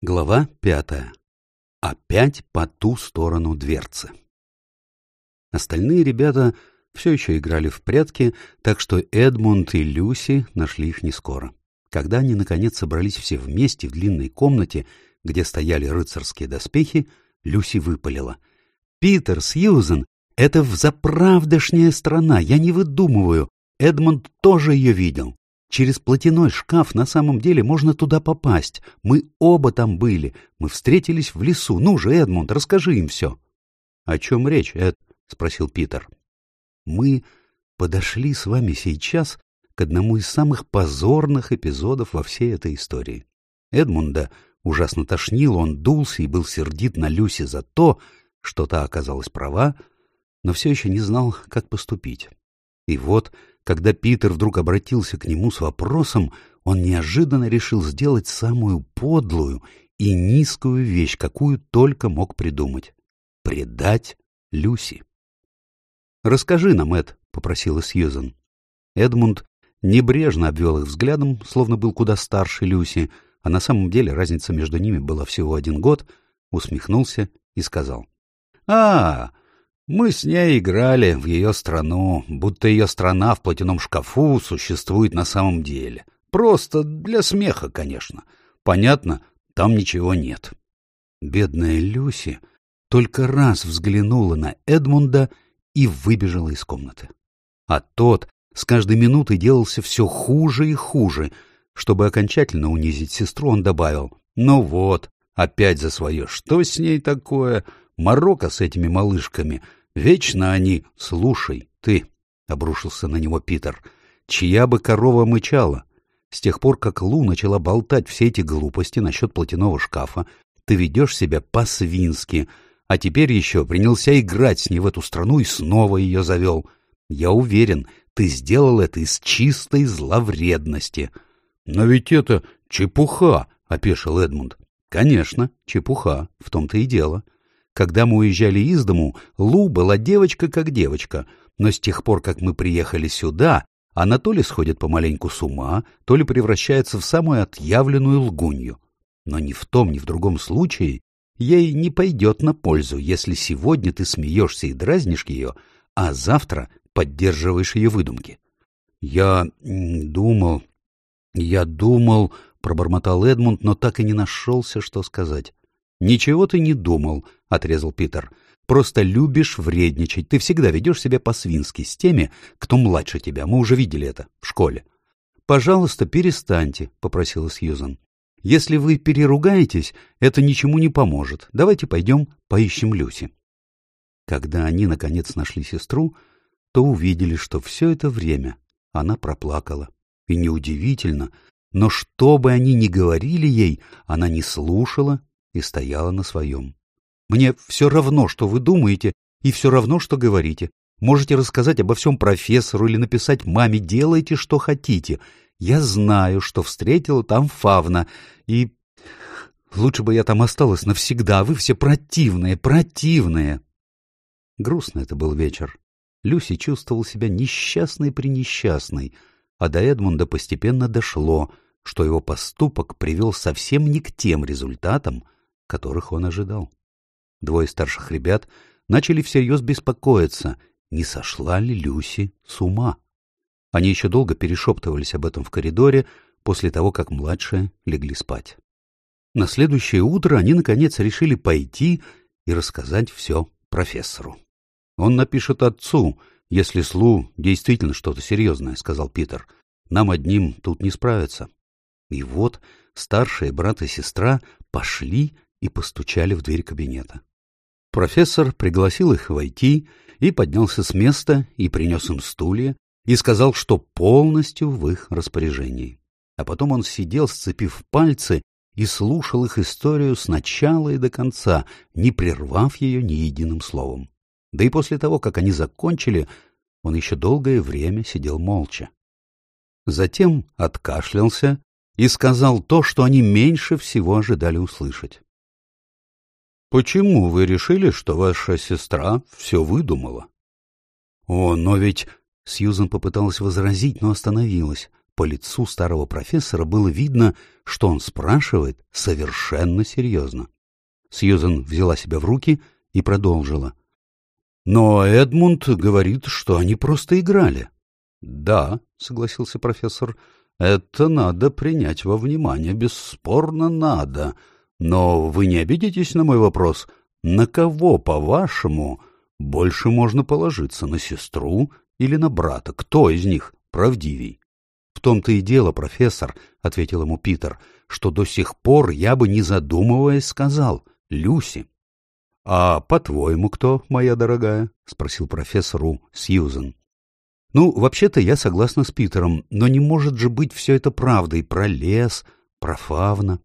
Глава пятая. Опять по ту сторону дверцы. Остальные ребята все еще играли в прятки, так что Эдмунд и Люси нашли их не скоро. Когда они, наконец, собрались все вместе в длинной комнате, где стояли рыцарские доспехи, Люси выпалила. «Питер, Сьюзен, это взаправдошняя страна, я не выдумываю. Эдмунд тоже ее видел. Через платяной шкаф на самом деле можно туда попасть. Мы оба там были. Мы встретились в лесу. Ну же, Эдмунд, расскажи им все. — О чем речь, Эд? — спросил Питер. — Мы подошли с вами сейчас к одному из самых позорных эпизодов во всей этой истории. Эдмунда ужасно тошнил, он дулся и был сердит на Люси за то, что та оказалась права, но все еще не знал, как поступить. И вот когда Питер вдруг обратился к нему с вопросом, он неожиданно решил сделать самую подлую и низкую вещь, какую только мог придумать — предать Люси. «Расскажи нам, Эд», — попросила Сьюзен. Эдмунд небрежно обвел их взглядом, словно был куда старше Люси, а на самом деле разница между ними была всего один год, усмехнулся и сказал. — А, мы с ней играли в ее страну, будто ее страна в платяном шкафу существует на самом деле. Просто для смеха, конечно. Понятно, там ничего нет. Бедная Люси только раз взглянула на Эдмунда и выбежала из комнаты. А тот с каждой минутой делался все хуже и хуже. Чтобы окончательно унизить сестру, он добавил, «Ну вот, опять за свое. Что с ней такое? Марокко с этими малышками. Вечно они... Слушай, ты, — обрушился на него Питер, — чья бы корова мычала? С тех пор, как Лу начала болтать все эти глупости насчет платяного шкафа, ты ведешь себя по-свински, а теперь еще принялся играть с ней в эту страну и снова ее завел. Я уверен, ты сделал это из чистой зловредности. — Но ведь это чепуха, — опешил Эдмунд. — Конечно, чепуха, в том-то и дело. — когда мы уезжали из дому, Лу была девочка как девочка, но с тех пор, как мы приехали сюда, она то ли сходит помаленьку с ума, то ли превращается в самую отъявленную лгунью. Но ни в том, ни в другом случае ей не пойдет на пользу, если сегодня ты смеешься и дразнишь ее, а завтра поддерживаешь ее выдумки. — Я думал... Я думал... — пробормотал Эдмунд, но так и не нашелся, что сказать. — Ничего ты не думал, — отрезал Питер. — Просто любишь вредничать. Ты всегда ведешь себя по-свински с теми, кто младше тебя. Мы уже видели это в школе. — Пожалуйста, перестаньте, — попросила Сьюзан. — Если вы переругаетесь, это ничему не поможет. Давайте пойдем поищем Люси. Когда они, наконец, нашли сестру, то увидели, что все это время она проплакала. И неудивительно, но что бы они ни говорили ей, она не слушала и стояла на своем. «Мне все равно, что вы думаете, и все равно, что говорите. Можете рассказать обо всем профессору или написать маме, делайте, что хотите. Я знаю, что встретила там Фавна, и лучше бы я там осталась навсегда, вы все противные, противные». Грустно это был вечер. Люси чувствовал себя несчастной-пренесчастной, а до Эдмунда постепенно дошло, что его поступок привел совсем не к тем результатам, которых он ожидал. Двое старших ребят начали всерьез беспокоиться, не сошла ли Люси с ума. Они еще долго перешептывались об этом в коридоре после того, как младшие легли спать. На следующее утро они, наконец, решили пойти и рассказать все профессору. «Он напишет отцу, если Слу действительно что-то серьезное», — сказал Питер. «Нам одним тут не справиться». И вот старшие брат и сестра пошли и постучали в дверь кабинета. Профессор пригласил их войти и поднялся с места и принес им стулья и сказал, что полностью в их распоряжении. А потом он сидел, сцепив пальцы, и слушал их историю с начала и до конца, не прервав ее ни единым словом. Да и после того, как они закончили, он еще долгое время сидел молча. Затем откашлялся и сказал то, что они меньше всего ожидали услышать. Почему вы решили, что ваша сестра все выдумала? О, но ведь... Сьюзан попыталась возразить, но остановилась. По лицу старого профессора было видно, что он спрашивает совершенно серьезно. Сьюзен взяла себя в руки и продолжила. Но Эдмунд говорит, что они просто играли. — Да, — согласился профессор, — это надо принять во внимание, бесспорно надо. Но вы не обидитесь на мой вопрос? На кого, по-вашему, больше можно положиться, на сестру или на брата? Кто из них правдивей? — В том-то и дело, профессор, — ответил ему Питер, — что до сих пор я бы, не задумываясь, сказал Люси. «А по-твоему кто, моя дорогая?» — спросил профессор У. Сьюзен. «Ну, вообще-то я согласна с Питером, но не может же быть все это правдой про лес, про фавна».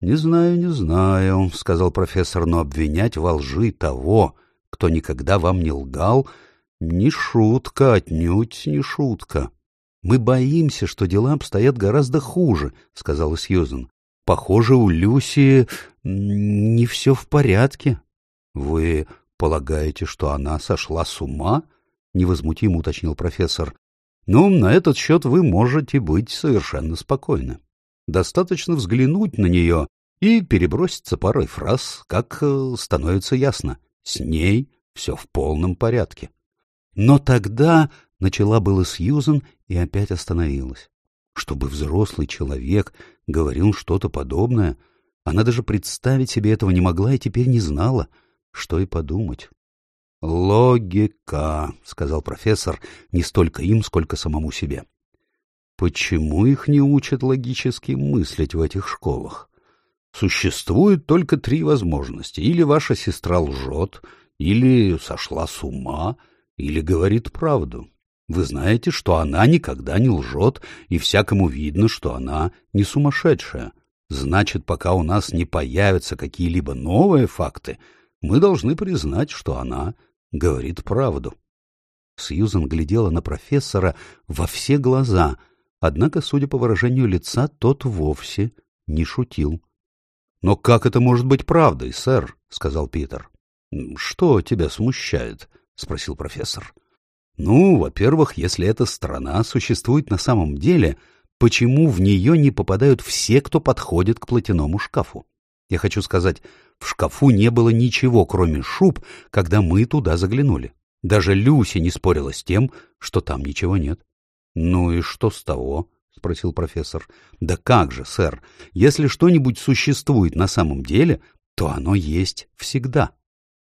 «Не знаю, не знаю», — сказал профессор, — «но обвинять во лжи того, кто никогда вам не лгал, не шутка, отнюдь не шутка». «Мы боимся, что дела обстоят гораздо хуже», — сказала Сьюзен. «Похоже, у Люси не все в порядке». «Вы полагаете, что она сошла с ума?» — невозмутимо уточнил профессор. «Ну, на этот счет вы можете быть совершенно спокойны. Достаточно взглянуть на нее и переброситься парой фраз, как э, становится ясно. С ней все в полном порядке». Но тогда начала было Сьюзен и опять остановилась. Чтобы взрослый человек говорил что-то подобное, она даже представить себе этого не могла и теперь не знала — что и подумать. «Логика», — сказал профессор, не столько им, сколько самому себе. «Почему их не учат логически мыслить в этих школах? Существует только три возможности. Или ваша сестра лжет, или сошла с ума, или говорит правду. Вы знаете, что она никогда не лжет, и всякому видно, что она не сумасшедшая. Значит, пока у нас не появятся какие-либо новые факты, мы должны признать, что она говорит правду. Сьюзен глядела на профессора во все глаза, однако, судя по выражению лица, тот вовсе не шутил. — Но как это может быть правдой, сэр? — сказал Питер. — Что тебя смущает? — спросил профессор. — Ну, во-первых, если эта страна существует на самом деле, почему в нее не попадают все, кто подходит к платяному шкафу? Я хочу сказать, в шкафу не было ничего, кроме шуб, когда мы туда заглянули. Даже Люси не спорила с тем, что там ничего нет. — Ну и что с того? — спросил профессор. — Да как же, сэр, если что-нибудь существует на самом деле, то оно есть всегда.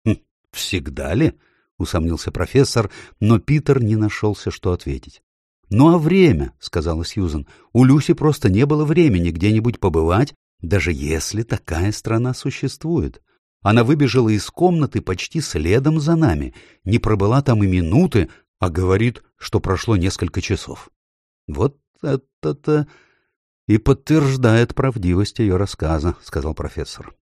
«Хм, — Всегда ли? — усомнился профессор, но Питер не нашелся, что ответить. — Ну а время, — сказала Сьюзен, — у Люси просто не было времени где-нибудь побывать даже если такая страна существует. Она выбежала из комнаты почти следом за нами, не пробыла там и минуты, а говорит, что прошло несколько часов. Вот это-то и подтверждает правдивость ее рассказа, — сказал профессор.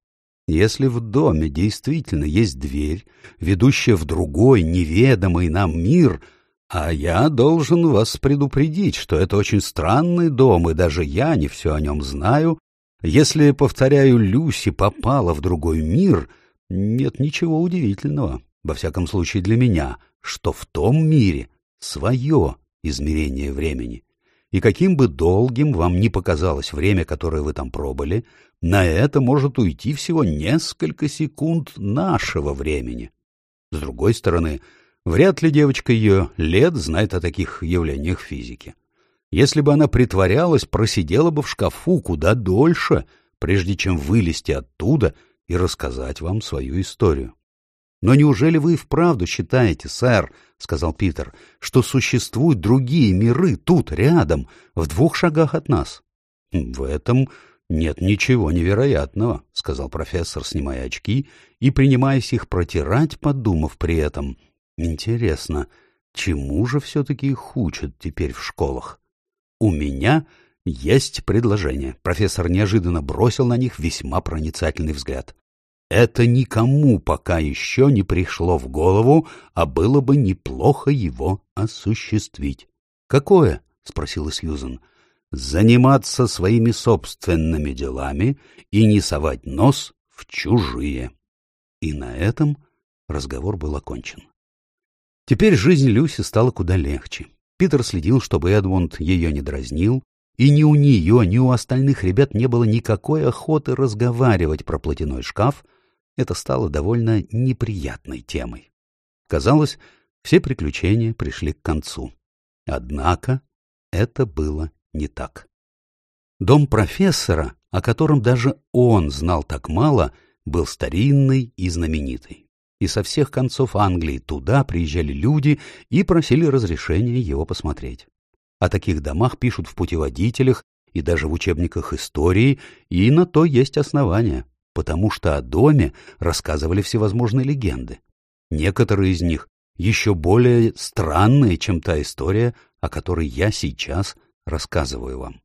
Если в доме действительно есть дверь, ведущая в другой, неведомый нам мир, а я должен вас предупредить, что это очень странный дом, и даже я не все о нем знаю, если, повторяю, Люси попала в другой мир, нет ничего удивительного, во всяком случае для меня, что в том мире свое измерение времени. И каким бы долгим вам ни показалось время, которое вы там пробыли, на это может уйти всего несколько секунд нашего времени. С другой стороны, вряд ли девочка ее лет знает о таких явлениях физики. Если бы она притворялась, просидела бы в шкафу куда дольше, прежде чем вылезти оттуда и рассказать вам свою историю. «Но неужели вы и вправду считаете, сэр, — сказал Питер, — что существуют другие миры тут, рядом, в двух шагах от нас?» «В этом нет ничего невероятного», — сказал профессор, снимая очки и принимаясь их протирать, подумав при этом. «Интересно, чему же все-таки их учат теперь в школах?» «У меня есть предложение». Профессор неожиданно бросил на них весьма проницательный взгляд. «Это никому пока еще не пришло в голову, а было бы неплохо его осуществить». «Какое?» — спросила Сьюзен. «Заниматься своими собственными делами и не совать нос в чужие». И на этом разговор был окончен. Теперь жизнь Люси стала куда легче. Питер следил, чтобы Эдмунд ее не дразнил, и ни у нее, ни у остальных ребят не было никакой охоты разговаривать про платяной шкаф. Это стало довольно неприятной темой. Казалось, все приключения пришли к концу. Однако это было не так. Дом профессора, о котором даже он знал так мало, был старинный и знаменитый. И со всех концов Англии туда приезжали люди и просили разрешения его посмотреть. О таких домах пишут в путеводителях и даже в учебниках истории, и на то есть основания, потому что о доме рассказывали всевозможные легенды. Некоторые из них еще более странные, чем та история, о которой я сейчас рассказываю вам.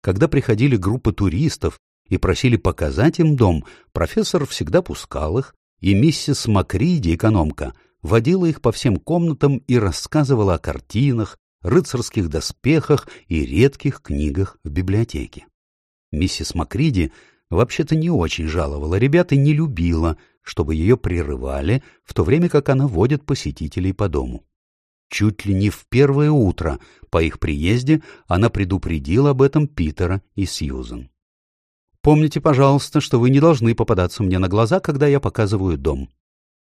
Когда приходили группы туристов и просили показать им дом, профессор всегда пускал их, и миссис Макриди, экономка, водила их по всем комнатам и рассказывала о картинах, рыцарских доспехах и редких книгах в библиотеке. Миссис Макриди вообще-то не очень жаловала ребят и не любила, чтобы ее прерывали, в то время как она водит посетителей по дому. Чуть ли не в первое утро по их приезде она предупредила об этом Питера и Сьюзен. «Помните, пожалуйста, что вы не должны попадаться мне на глаза, когда я показываю дом».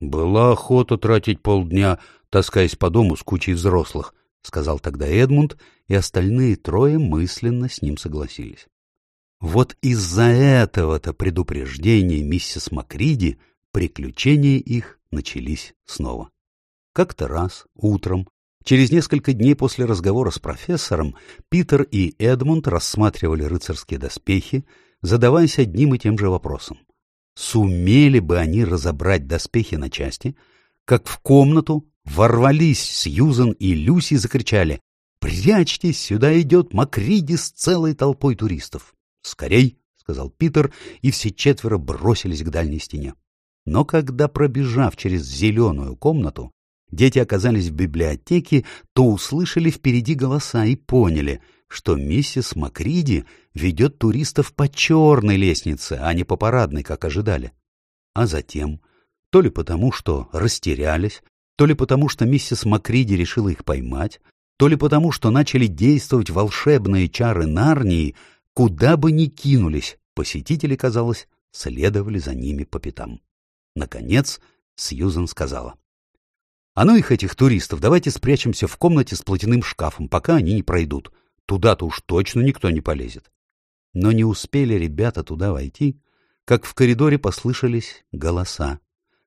«Была охота тратить полдня, таскаясь по дому с кучей взрослых», — сказал тогда Эдмунд, и остальные трое мысленно с ним согласились. Вот из-за этого-то предупреждения миссис Макриди приключения их начались снова. Как-то раз, утром, через несколько дней после разговора с профессором, Питер и Эдмунд рассматривали рыцарские доспехи, задаваясь одним и тем же вопросом. Сумели бы они разобрать доспехи на части, как в комнату ворвались Сьюзен и Люси и закричали «Прячьтесь, сюда идет Макриди с целой толпой туристов!» «Скорей!» — сказал Питер, и все четверо бросились к дальней стене. Но когда, пробежав через зеленую комнату, дети оказались в библиотеке, то услышали впереди голоса и поняли, что миссис Макриди ведет туристов по черной лестнице, а не по парадной, как ожидали. А затем, то ли потому, что растерялись, то ли потому, что миссис Макриди решила их поймать, то ли потому, что начали действовать волшебные чары Нарнии, куда бы ни кинулись, посетители, казалось, следовали за ними по пятам. Наконец, Сьюзен сказала. — А ну их, этих туристов, давайте спрячемся в комнате с платяным шкафом, пока они не пройдут. Туда-то уж точно никто не полезет. Но не успели ребята туда войти, как в коридоре послышались голоса.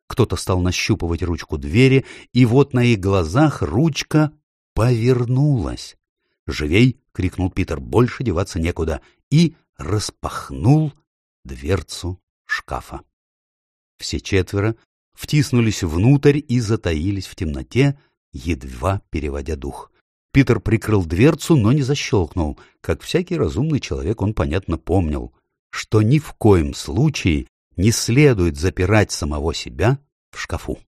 Кто-то стал нащупывать ручку двери, и вот на их глазах ручка повернулась. «Живей!» — крикнул Питер, — больше деваться некуда, и распахнул дверцу шкафа. Все четверо втиснулись внутрь и затаились в темноте, едва переводя дух. Питер прикрыл дверцу, но не защелкнул. Как всякий разумный человек, он, понятно, помнил, что ни в коем случае не следует запирать самого себя в шкафу.